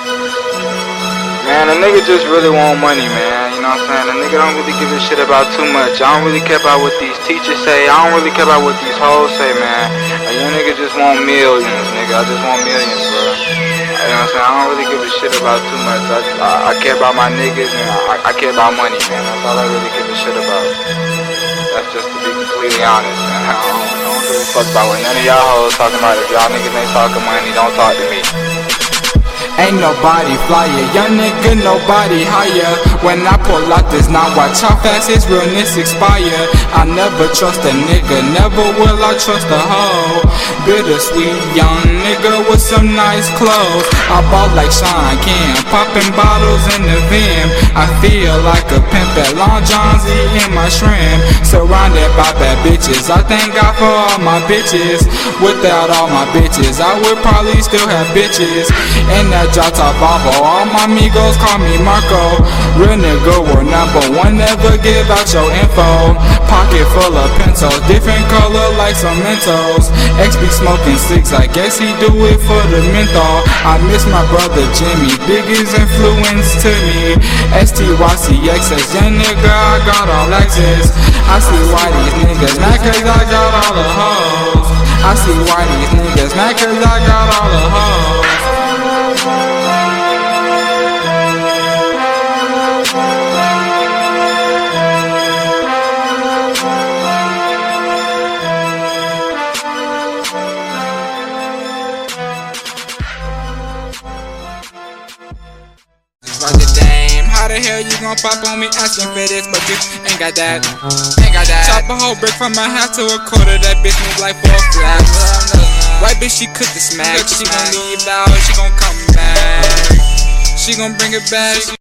Man, a nigga just really want money, man. You know what I'm saying? A nigga don't really give a shit about too much. I don't really care about what these teachers say. I don't really care about what these hoes say, man. A young nigga just want millions, nigga. I just want millions, bro. You know what I'm saying? I don't really give a shit about too much. I, I, I care about my niggas and I, I care about money, man. That's all I really give a shit about. That's just to be completely honest, man. I don't, I don't give a fuck about what none of y'all hoes talking about. If y'all niggas ain't talking money, don't talk to me. Ain't nobody flyer, young nigga, nobody higher. When I pull out this, now watch how fast his realness expire. I never trust a nigga, never will I trust a hoe. Bittersweet young nigga with some nice clothes. I bought like Sean Kim, popping bottles in the Vim. I feel like a pimp at Long John's eating my shrimp. Surrounded by bad bitches, I thank God for all my bitches. Without all my bitches, I would probably still have bitches. And that top Volvo. All my amigos call me Marco. Nigga, we're number one. Never give out your info. Pocket full of pencils, different color like some Mentos. X be smoking six, I guess he do it for the menthol. I miss my brother Jimmy, biggest influence to me. STYCXS, young nigga, I got all access. I see why these niggas mad cause I got all the hoes. I see why these niggas mad cause I How the hell you gon' pop on me asking for this, but you ain't got that? Ain't got that. Chop a whole brick from my hat to a quarter. That bitch move like four flaps. White bitch, she cook the smack. She gon' leave out, she gon' come back. She gon' bring it back.